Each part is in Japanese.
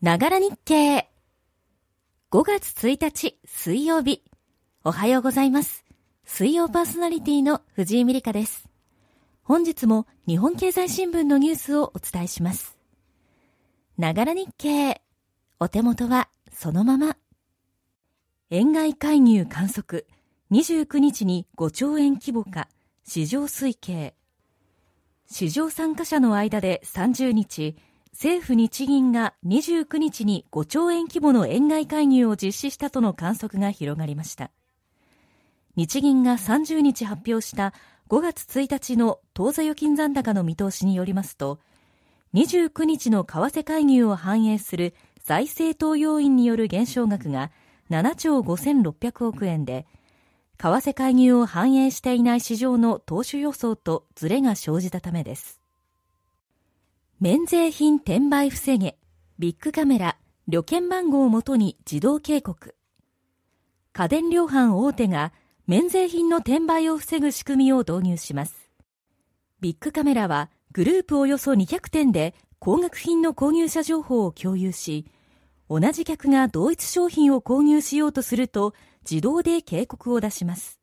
ながら日経。5月1日水曜日。おはようございます。水曜パーソナリティの藤井美里香です。本日も日本経済新聞のニュースをお伝えします。ながら日経。お手元はそのまま。円買い介入観測。29日に5兆円規模化。市場推計。市場参加者の間で30日、政府日銀が29日に5兆円規模の円買い介入を実施したとの観測が広がりました。日銀が30日発表した5月1日の当座預金残高の見通しによりますと29日の為替介入を反映する財政等要因による減少額が7兆5600億円で為替介入を反映していない市場の投資予想とズレが生じたためです。免税品転売防げ、ビッグカメラ、旅券番号をもとに自動警告。家電量販大手が免税品の転売を防ぐ仕組みを導入します。ビッグカメラはグループおよそ200店で高額品の購入者情報を共有し、同じ客が同一商品を購入しようとすると自動で警告を出します。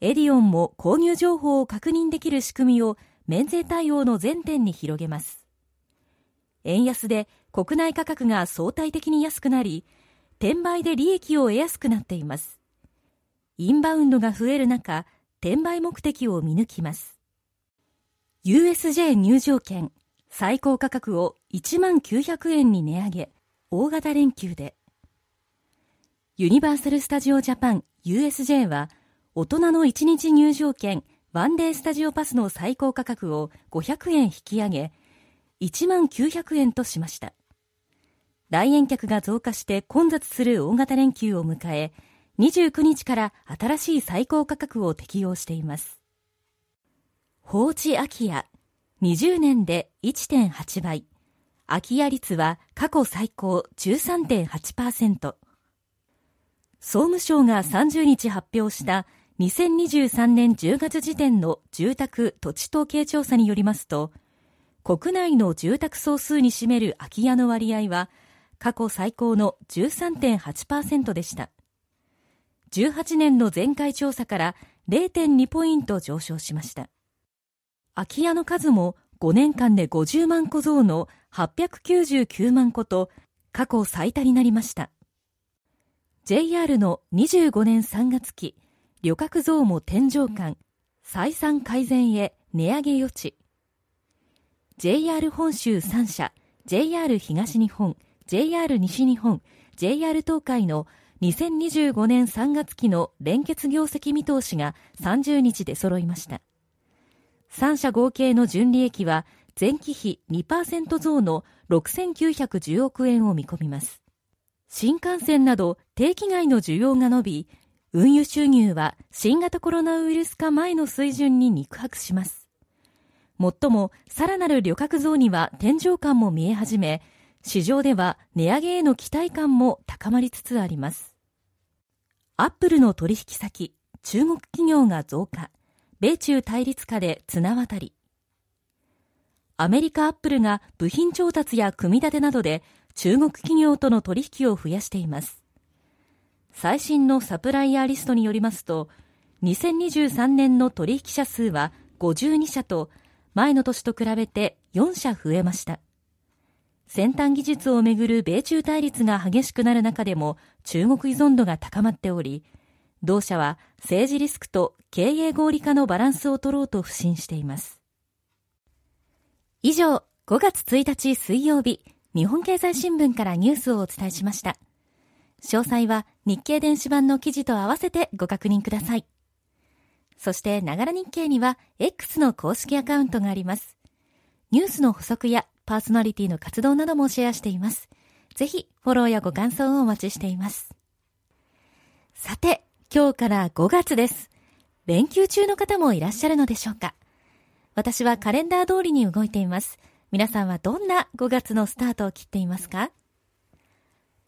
エディオンも購入情報を確認できる仕組みを免税対応の全店に広げます。円安で国内価格が相対的に安くなり転売で利益を得やすくなっています。インバウンドが増える中転売目的を見抜きます。USJ 入場券最高価格を1万900円に値上げ大型連休で。ユニバーサル・スタジオ・ジャパン USJ は大人の1日入場券ワンデースタジオパスの最高価格を500円引き上げ、1万900円としました。来園客が増加して混雑する大型連休を迎え、29日から新しい最高価格を適用しています。放置空き家、20年で1.8倍。空き家率は過去最高13.8%。総務省が30日発表した2023年10月時点の住宅土地統計調査によりますと、国内の住宅総数に占める空き家の割合は過去最高の13.8%でした。18年の前回調査から0.2ポイント上昇しました。空き家の数も5年間で50万戸増の899万戸と過去最多になりました。JR の25年3月期旅客増も天井感。採算改善へ値上げ余地。JR 本州3社 JR 東日本 JR 西日本 JR 東海の2025年3月期の連結業績見通しが30日で揃いました。3社合計の純利益は前期比2%増の6910億円を見込みます。新幹線など定期外の需要が伸び運輸収入は新型コロナウイルス化前の水準に肉薄します。もっとも、さらなる旅客増には天井感も見え始め、市場では値上げへの期待感も高まりつつあります。アップルの取引先、中国企業が増加。米中対立下で綱渡り。アメリカアップルが部品調達や組み立てなどで中国企業との取引を増やしています。最新のサプライヤーリストによりますと、2023年の取引者数は52社と、前の年と比べて4社増えました。先端技術をめぐる米中対立が激しくなる中でも中国依存度が高まっており、同社は政治リスクと経営合理化のバランスを取ろうと不信しています。以上、5月1日水曜日、日本経済新聞からニュースをお伝えしました。詳細は日経電子版の記事と合わせてご確認ください。そして、ながら日経には X の公式アカウントがあります。ニュースの補足やパーソナリティの活動などもシェアしています。ぜひ、フォローやご感想をお待ちしています。さて、今日から5月です。連休中の方もいらっしゃるのでしょうか私はカレンダー通りに動いています。皆さんはどんな5月のスタートを切っていますか？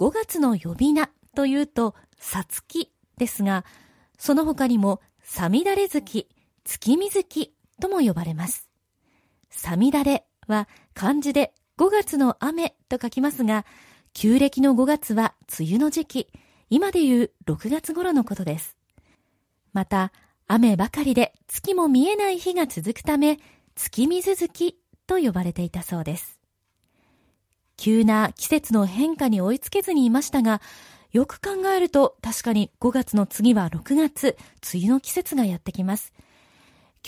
5月の呼び名というと、さつきですが、その他にも、さみだれ月、月見月とも呼ばれます。さみだれは漢字で5月の雨と書きますが、旧暦の5月は梅雨の時期、今でいう6月頃のことです。また、雨ばかりで月も見えない日が続くため、月水月と呼ばれていたそうです。急な季節の変化に追いつけずにいましたが、よく考えると確かに5月の次は6月、梅雨の季節がやってきます。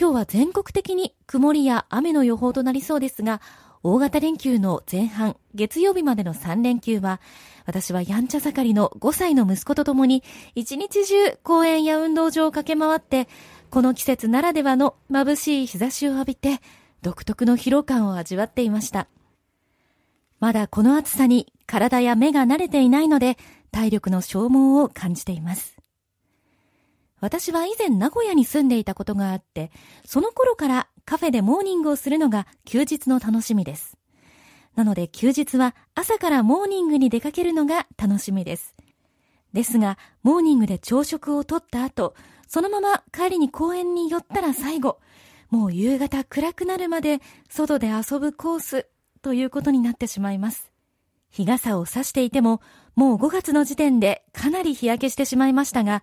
今日は全国的に曇りや雨の予報となりそうですが、大型連休の前半、月曜日までの3連休は、私はやんちゃ盛りの5歳の息子と共に、一日中公園や運動場を駆け回って、この季節ならではの眩しい日差しを浴びて、独特の疲労感を味わっていました。まだこの暑さに体や目が慣れていないので、体力の消耗を感じています。私は以前名古屋に住んでいたことがあって、その頃からカフェでモーニングをするのが休日の楽しみです。なので休日は朝からモーニングに出かけるのが楽しみです。ですが、モーニングで朝食をとった後、そのまま帰りに公園に寄ったら最後、もう夕方暗くなるまで外で遊ぶコースということになってしまいます。日傘を差していても、もう5月の時点でかなり日焼けしてしまいましたが、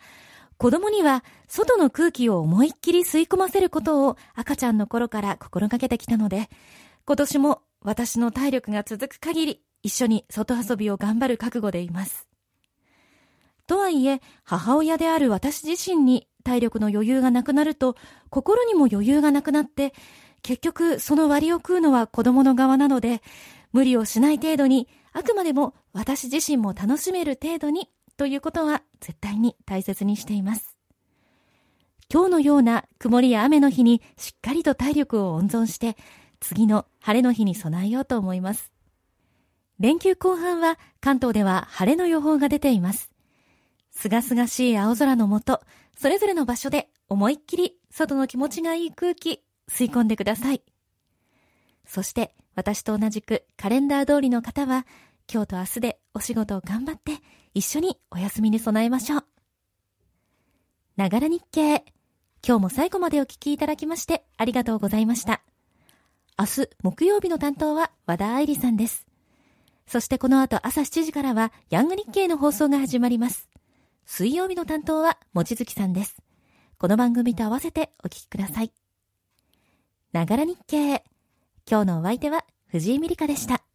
子供には外の空気を思いっきり吸い込ませることを赤ちゃんの頃から心がけてきたので、今年も私の体力が続く限り一緒に外遊びを頑張る覚悟でいます。とはいえ、母親である私自身に体力の余裕がなくなると、心にも余裕がなくなって、結局その割を食うのは子供の側なので、無理をしない程度に、あくまでも私自身も楽しめる程度にということは絶対に大切にしています。今日のような曇りや雨の日にしっかりと体力を温存して次の晴れの日に備えようと思います。連休後半は関東では晴れの予報が出ています。すがすがしい青空のもと、それぞれの場所で思いっきり外の気持ちがいい空気吸い込んでください。そして私と同じくカレンダー通りの方は今日と明日でお仕事を頑張って一緒にお休みに備えましょう。ながら日経。今日も最後までお聞きいただきましてありがとうございました。明日木曜日の担当は和田愛理さんです。そしてこの後朝7時からはヤング日経の放送が始まります。水曜日の担当はもちづきさんです。この番組と合わせてお聞きください。ながら日経。今日のお相手は藤井美里香でした。